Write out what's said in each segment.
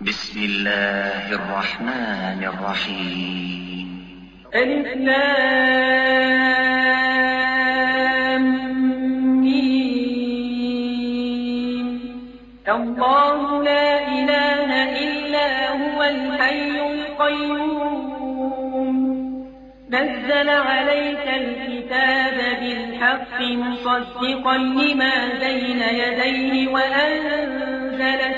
بسم الله الرحمن الرحيم. ألف الله لا إله إلا هو الحي القيوم. نزل عليك الكتاب بالحق مصدقا لما بين يديه وأنزل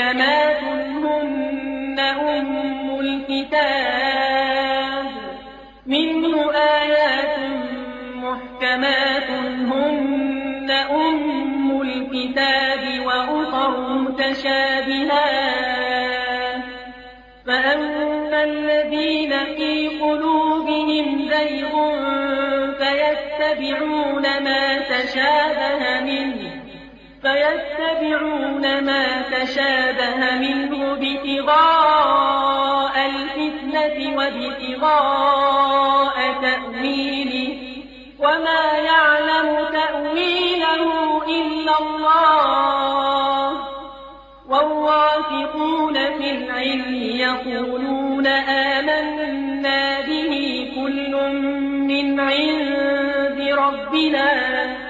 محكمات هن أم الكتاب منه آيات محكمات هن أم الكتاب وأخر متشابهات فأما الذين في قلوبهم زيغ فيتبعون ما تشابه منه فيتبعون ما تشابه منه ابتغاء الفتنة وابتغاء تأويله. وما يعلم تأويله إلا الله. والرافقون في العلم يقولون آمنا به كل من عند ربنا.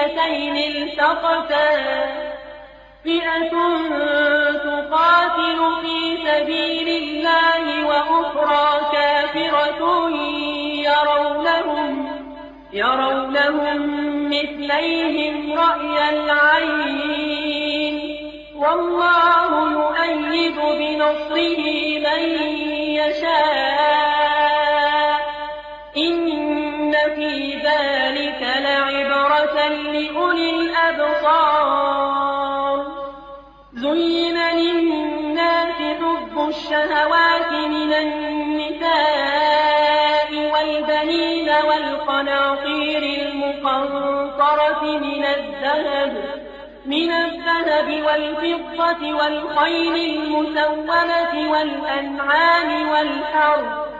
فئتين التقتا. فئة تقاتل في سبيل الله وأخرى كافرة يرونهم يرونهم مثليهم رأي العين. والله يؤيد بنصره من يشاء. لأولي الأبصار. زين للناس حب الشهوات من النساء والبنين والقناطير المقنطرة من الذهب من الذهب والفضة والخيل المسومة والأنعام والحرث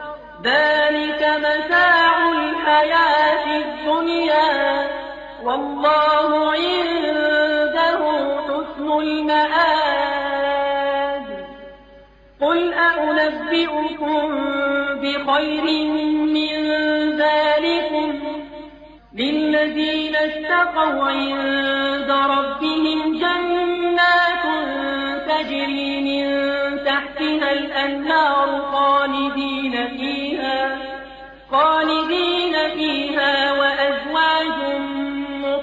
ذلك متاع الحياة الدنيا. والله عنده حسن المآب. قل أنبئكم بخير من ذلكم. للذين اتقوا عند ربهم جنات تجري من تحتها الأنهار خالدين فيها خالدين فيها وأزواج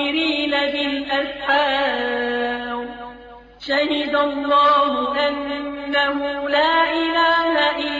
والمستغفرين بالأسحار. شهد الله أنه لا إله إلا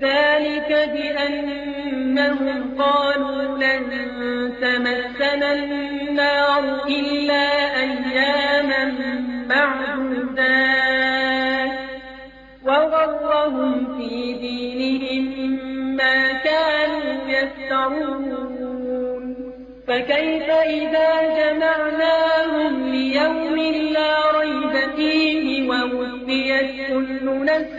ذلك بأنهم قالوا لن تمسنا النار إلا أياما معدودات. وغرهم في دينهم ما كانوا يفترون. فكيف إذا جمعناهم ليوم لا ريب فيه ووفيت كل نفس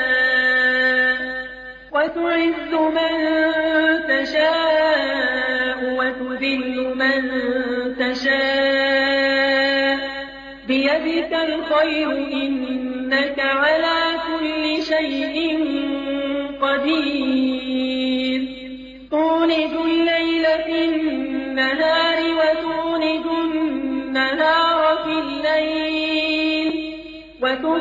وتعز من تشاء وتذل من تشاء. بيدك الخير إنك على كل شيء قدير. تولد الليل في النهار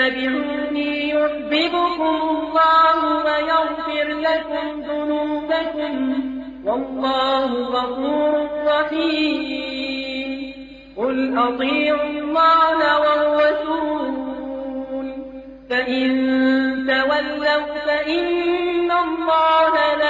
فاتبعوني يحببكم الله ويغفر لكم ذنوبكم. والله غفور رحيم. قل أطيعوا الله والرسول. فإن تولوا فإن الله لا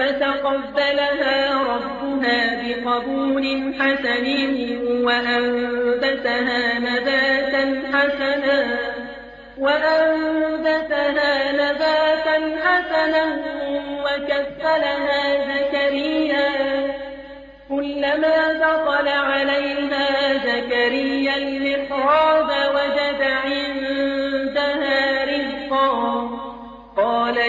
فتقبلها ربها بقبول حسن وأنبتها نباتا حسنا وأنبتها نباتا حسنا وكفلها زكريا. كلما دخل عليها زكريا المحراب وجد عندها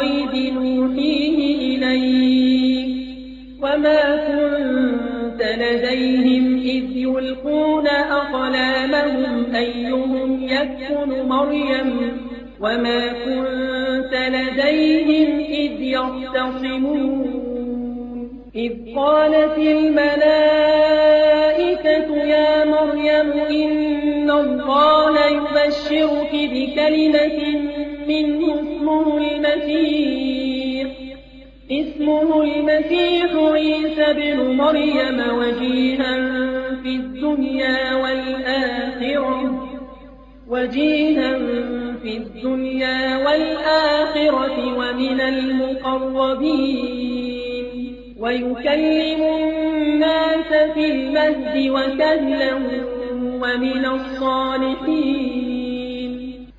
الغيب نوحيه إليك وما كنت لديهم إذ يلقون أقلامهم أيهم يكفل مريم وما كنت لديهم إذ يختصمون إذ قالت الملائكة يا مريم إن الله يبشرك بكلمة منه اسمه المسيح. اسمه المسيح عيسى بن مريم وجيها في الدنيا والآخرة. وجيها في الدنيا والآخرة ومن المقربين. ويكلم الناس في المهد وكهلا ومن الصالحين.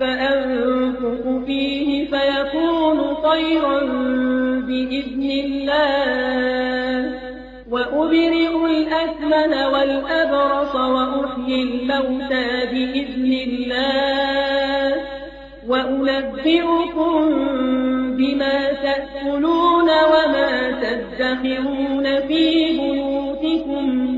فأنفق فيه فيكون طيرا بإذن الله. وأبرئ الأكمل والأبرص وأحيي الموتى بإذن الله. وأنبئكم بما تأكلون وما تدخرون في بيوتكم.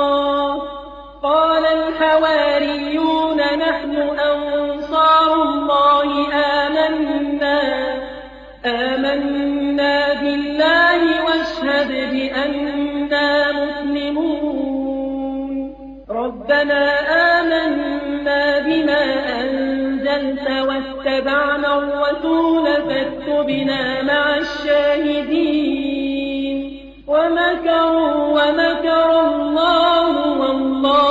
ربنا آمنا بما أنزلت واتبعنا الرسول فاكتبنا مع الشاهدين ومكروا ومكر الله والله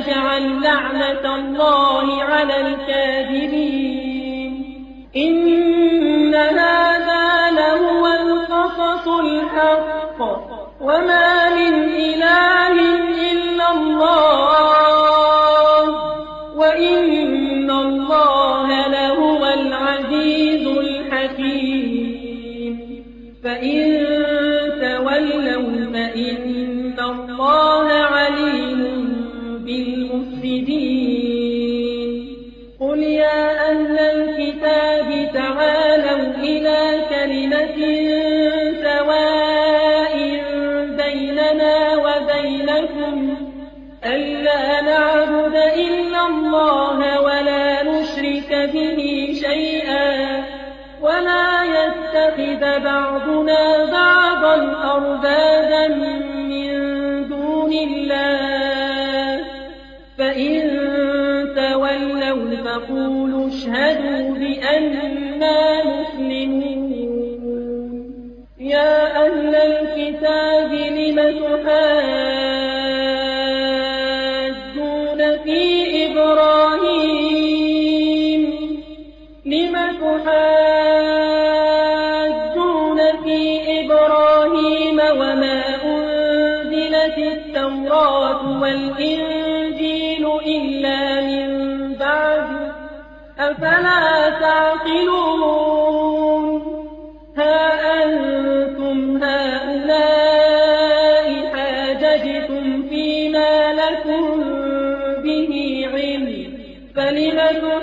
فنجعل لعنة الله على الكاذبين إن هذا لهو القصص الحق وما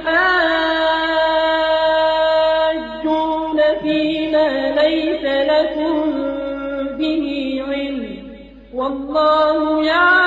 تحاجون فيما ليس لكم به علم. والله يعلم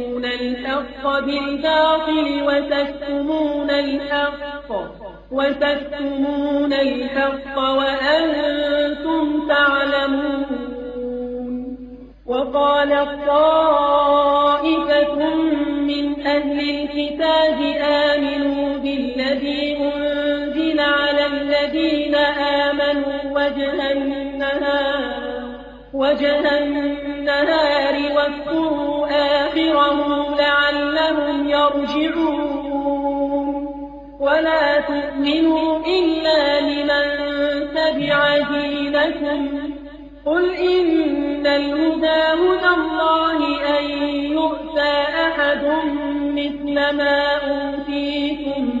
الحق بالباطل وتكتمون الحق وتكتمون الحق وأنتم تعلمون وقال الطائفة من أهل الكتاب آمنوا بالذي أنزل على الذين آمنوا وجه النهار وجه النهار واذكروا آخره لعلهم يرجعون. ولا تؤمنوا إلا لمن تبع دينكم. قل إن الهدى هدى الله أن يؤتى أحد مثل ما أوتيتم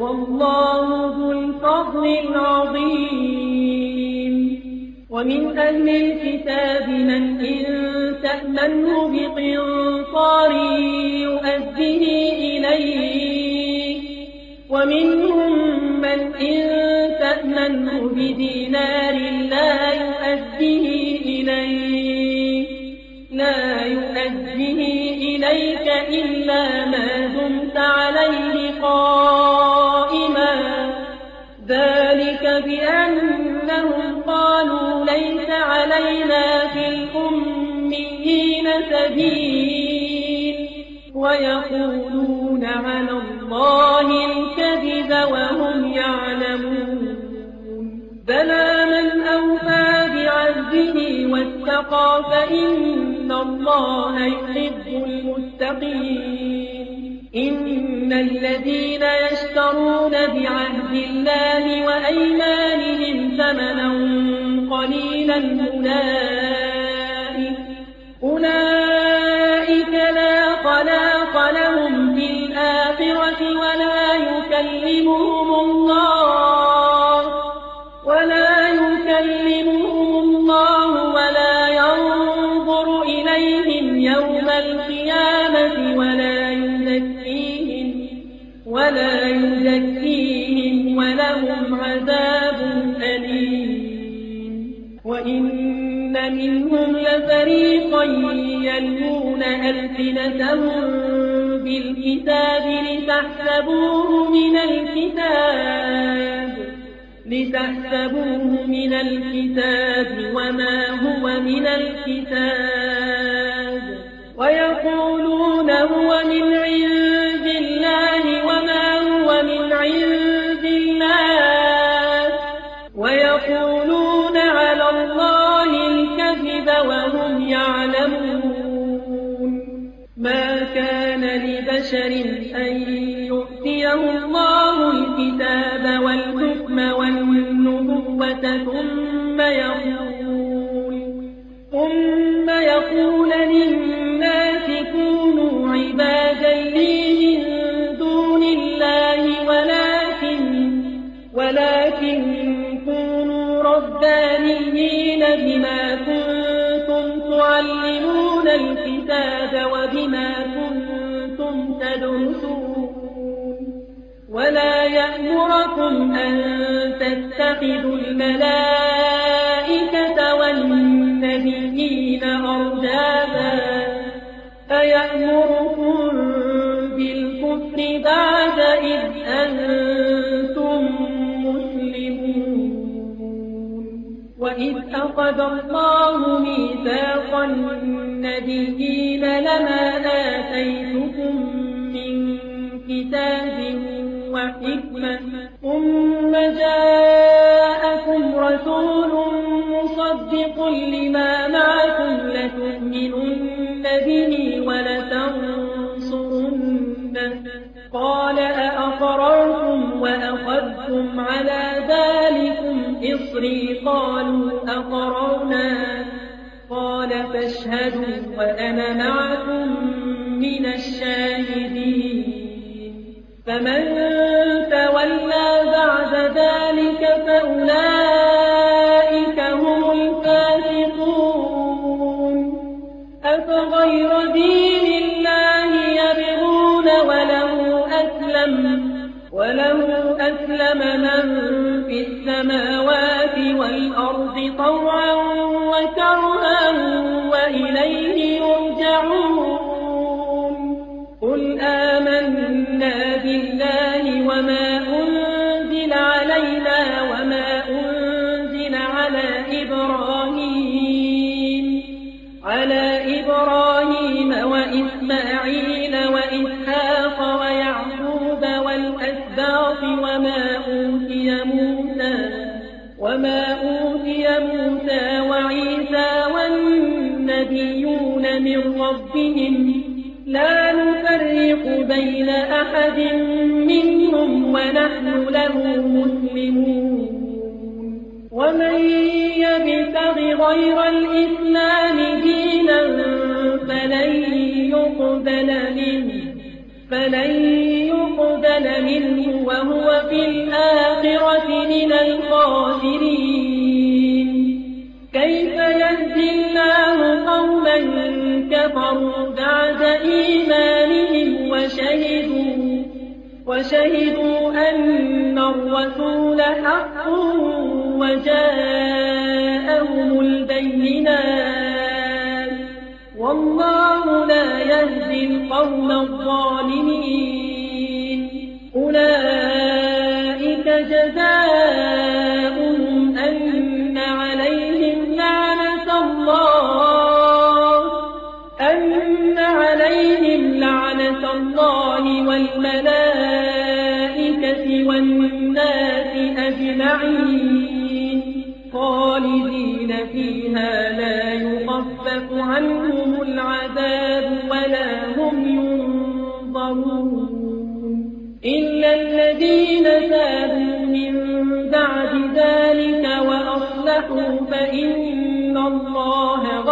والله ذو الفضل العظيم. ومن أهل الكتاب من إن تأمنه بقنطار يؤديه إليه ومنهم من إن تأمنه بدينار لا يؤديه إليه لا يؤديه إليك إلا ما دمت عليه قائما سبيل ويقولون على الله الكذب وهم يعلمون. بلى من أوفى بعهده واتقى فإن الله يحب المتقين. إن الذين يشترون بعهد الله وأيمانهم ثمنا قليلا أولئك, أولئك لا خلاق لهم في الآخرة ولا يكلمهم الله منهم لفريقا يلمون ألسنتهم بالكتاب لتحسبوه من الكتاب لتحسبوه من الكتاب وما هو من الكتاب. ويقولون هو من عند لبشر أن يؤتيه الله الكتاب والحكم والنبوة ثم يقول يأمركم أن تتخذوا الملائكة والنبيين أرجابا أيأمركم بالكفر بعد إذ أنتم مسلمون وإذ أخذ الله ميثاق النبيين لما آتيتكم من كتاب وحكمة وأنا إبراهيم وإسماعيل وإسحاق ويعقوب والأسباط وما أوتي موسى وما أوتي موسى وعيسى والنبيون من ربهم لا نفرق بين أحد منهم ونحن له مسلمون ومن يبتغ غير الإسلام يقبل منه فلن يقبل منه وهو في الآخرة من الخاسرين. كيف يهدي الله قوما كفروا بعد إيمانهم وشهدوا وشهدوا أن الرسول حق وجاءهم القوم الظالمين. أولئك جزاؤهم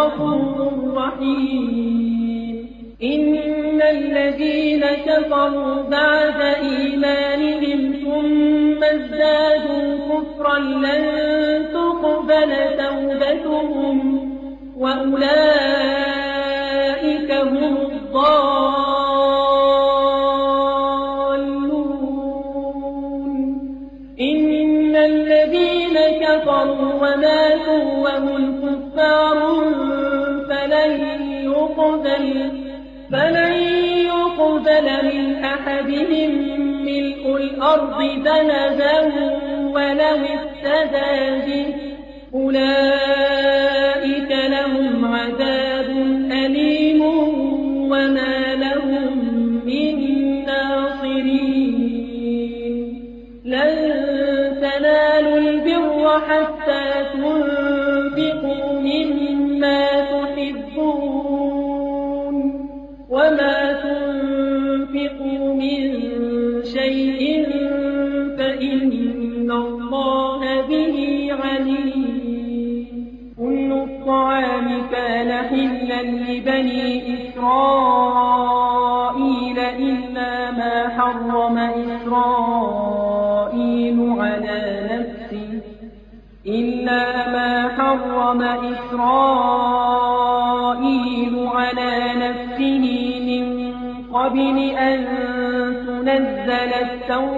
غفور رحيم إن الذين كفروا بعد إيمانهم ثم ازدادوا كفرا لن تقبل توبتهم وأولئك هم الضالون فلن يقبل من أحدهم ملء الأرض ذهبا ولو افتدى به أولئك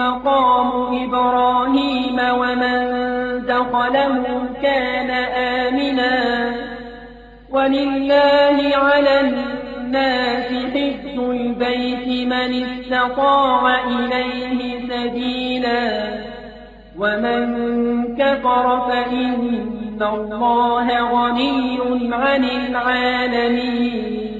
مقام إبراهيم ومن دخله كان آمنا. ولله على الناس حج البيت من استطاع إليه سبيلا. ومن كفر فإن الله غني عن العالمين.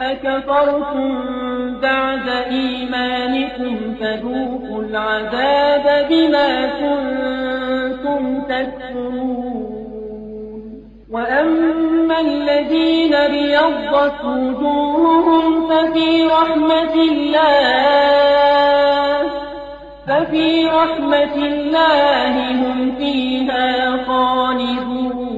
أكفرتم بعد إيمانكم فذوقوا العذاب بما كنتم تكفرون. وأما الذين بيضت وجوههم ففي رحمة الله ففي رحمة الله هم فيها خالدون.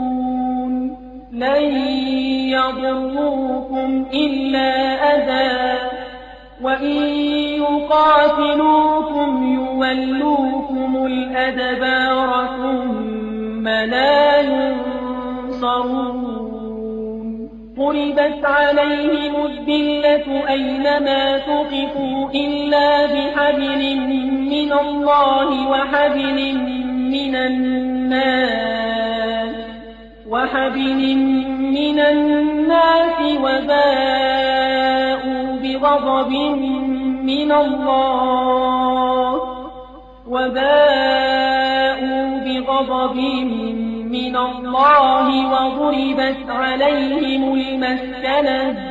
لن يضروكم إلا أذى. وإن يقاتلوكم يولوكم الأدبار ثم لا ينصرون. ضربت عليهم الذلة أينما تقفوا إلا بحبل من الله وحبل من الناس. وحبل من الناس وباءوا بغضب من الله وباءوا بغضب من الله وضربت عليهم المسكنة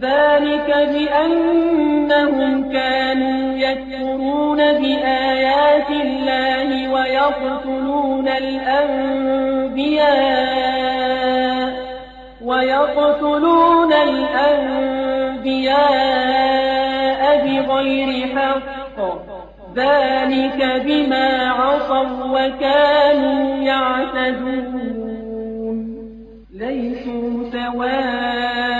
ذلك بأنهم كانوا يكفرون بآيات الله ويقتلون الأنبياء ويقتلون الأنبياء بغير حق. ذلك بما عصوا وكانوا يعتدون. ليسوا سواء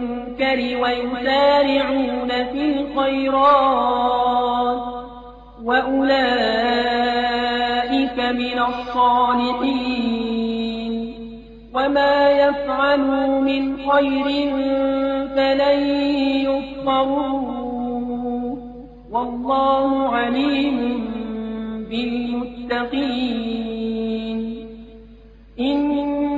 ويسارعون في الخيرات وأولئك من الصالحين وما يفعلوا من خير فلن يكفروا والله عليم بالمتقين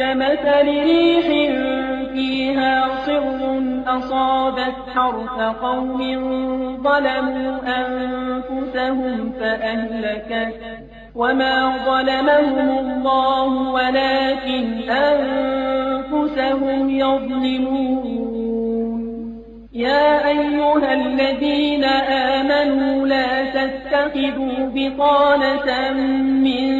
كمثل ريح فيها صر أصابت حرث قوم ظلموا أنفسهم فأهلكت وما ظلمهم الله ولكن أنفسهم يظلمون. يا أيها الذين آمنوا لا تتخذوا بطانة من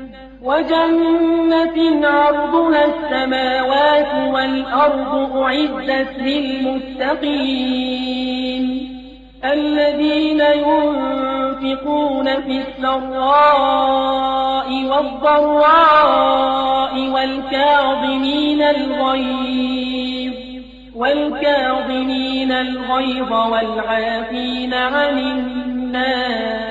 وجنة عرضها السماوات والأرض أعدت للمتقين الذين ينفقون في السراء والضراء والكاظمين الغيظ والكاظمين الغيظ والعافين عن الناس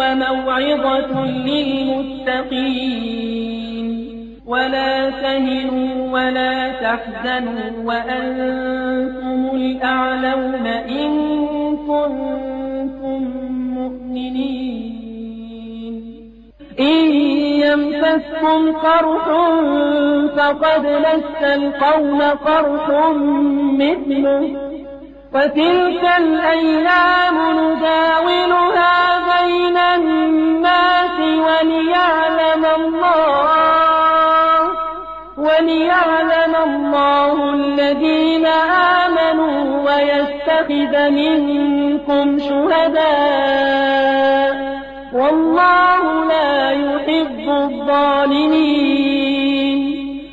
وموعظة للمتقين. ولا تهنوا ولا تحزنوا وأنتم الأعلون إن كنتم مؤمنين. إن يمسسكم قرح فقد مس القوم قرح مثله. وتلك الأيام نداولها بين الناس وليعلم الله وليعلم الله الذين آمنوا ويتخذ منكم شهداء. والله لا يحب الظالمين.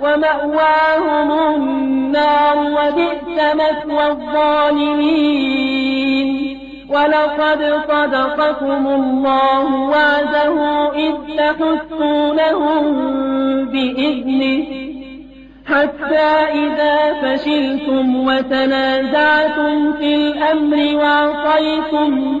ومأواهم النار وبئس مثوى الظالمين. ولقد صدقكم الله وعده إذ تحسونهم بإذنه. حتى إذا فشلتم وتنازعتم في الأمر وعصيتم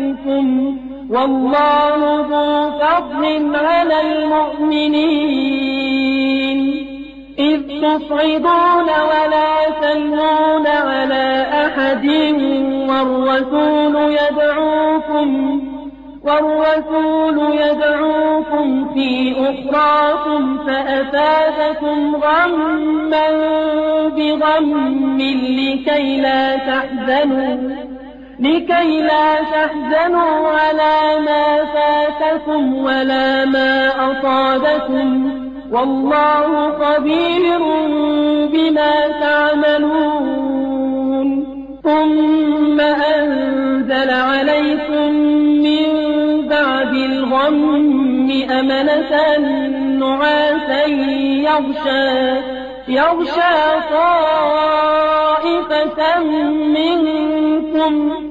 والله ذو فضل على المؤمنين. إذ تصعدون ولا تلون على أحد والرسول يدعوكم والرسول يدعوكم في أخراكم فأفادكم غما بغم لكي لا تحزنوا. لكي لا تحزنوا على ما فاتكم ولا ما أصابكم. والله خبير بما تعملون. ثم أنزل عليكم من بعد الغم أمنة نعاسا يغشى يغشى طائفة منكم.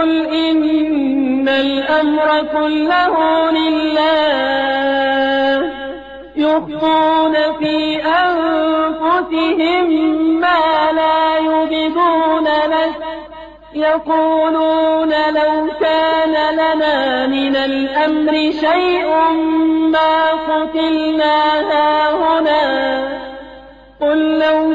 قل إن الأمر كله لله يخفون في أنفسهم ما لا يبدون لك يقولون لو كان لنا من الأمر شيء ما قتلنا هاهنا قل لو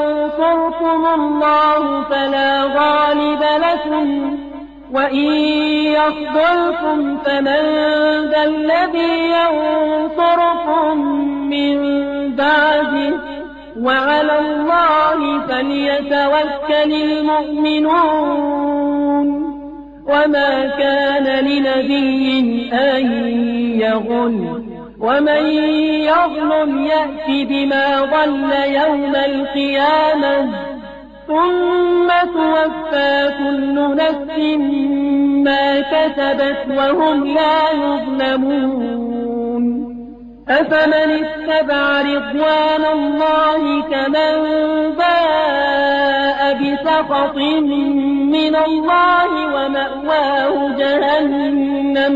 ينصركم الله فلا غالب لكم وإن يخذلكم فمن ذا الذي ينصركم من بعده وعلى الله فليتوكل المؤمنون وما كان لنبي أن يغل ومن يظلم يأت بما ضل يوم القيامة ثم توفى كل نفس ما كسبت وهم لا يظلمون. أفمن اتبع رضوان الله كمن باء بسخط من الله ومأواه جهنم؟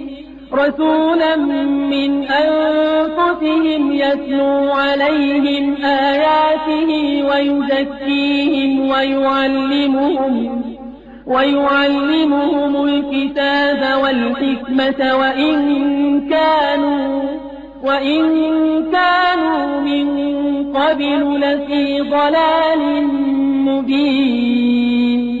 رسولا من أنفسهم يتلو عليهم آياته ويزكيهم ويعلمهم ويعلمهم الكتاب والحكمة وإن كانوا وإن كانوا من قبل لفي ضلال مبين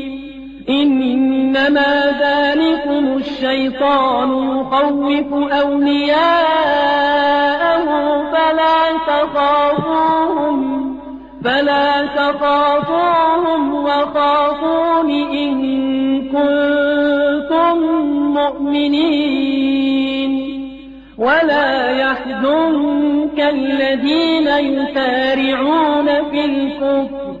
إنما ذلكم الشيطان يخوف أولياءه فلا تخافوهم فلا تخافوهم وخافون إن كنتم مؤمنين. ولا يحزنك الذين يسارعون في الكفر.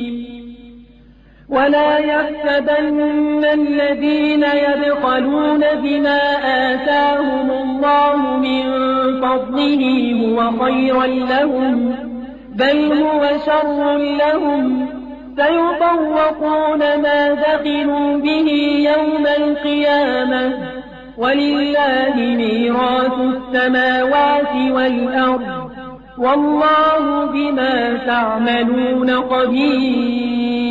ولا يحسبن الذين يبخلون بما آتاهم الله من فضله هو خيرا لهم بل هو شر لهم. سيطوقون ما دخلوا به يوم القيامة. ولله ميراث السماوات والأرض. والله بما تعملون قدير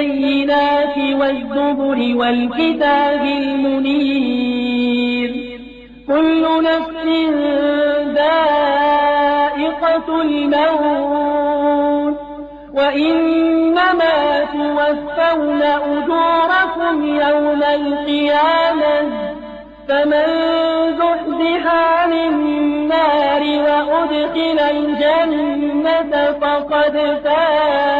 بالبينات والزبر والكتاب المنير. كل نفس ذائقة الموت وإنما توفون أجوركم يوم القيامة. فمن زحزح عن النار وأدخل الجنة فقد فاز.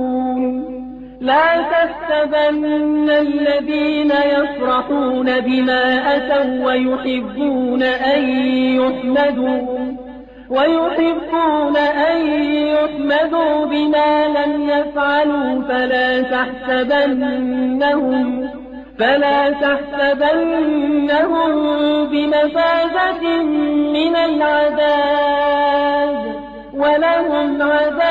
لا تحسبن الذين يفرحون بما أتوا ويحبون أن يحمدوا ويحبون أن يحمدوا بما لم يفعلوا فلا تحسبنهم فلا تحسبنهم بمفازة من العذاب ولهم عذاب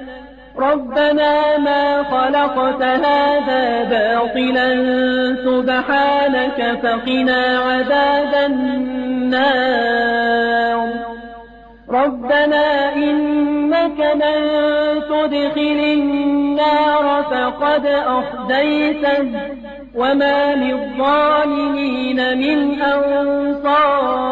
ربنا ما خلقت هذا باطلا سبحانك فقنا عذاب النار. ربنا إنك من تدخل النار فقد أخزيته وما للظالمين من أنصار.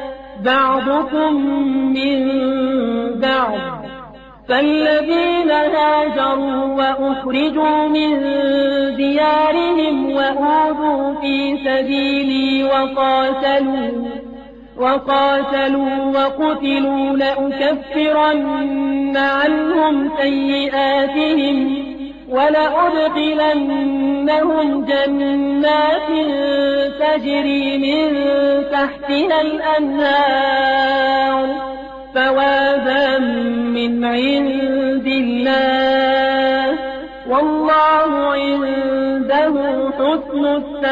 بعضكم من بعض فالذين هاجروا وأخرجوا من ديارهم وأوذوا في سبيلي وقاتلوا وقاتلوا وقتلوا لأكفرن عنهم سيئاتهم ولأدخلنهم جنات تجري من تحتها الأنهار ثوابا من عند الله والله عنده حسن الثواب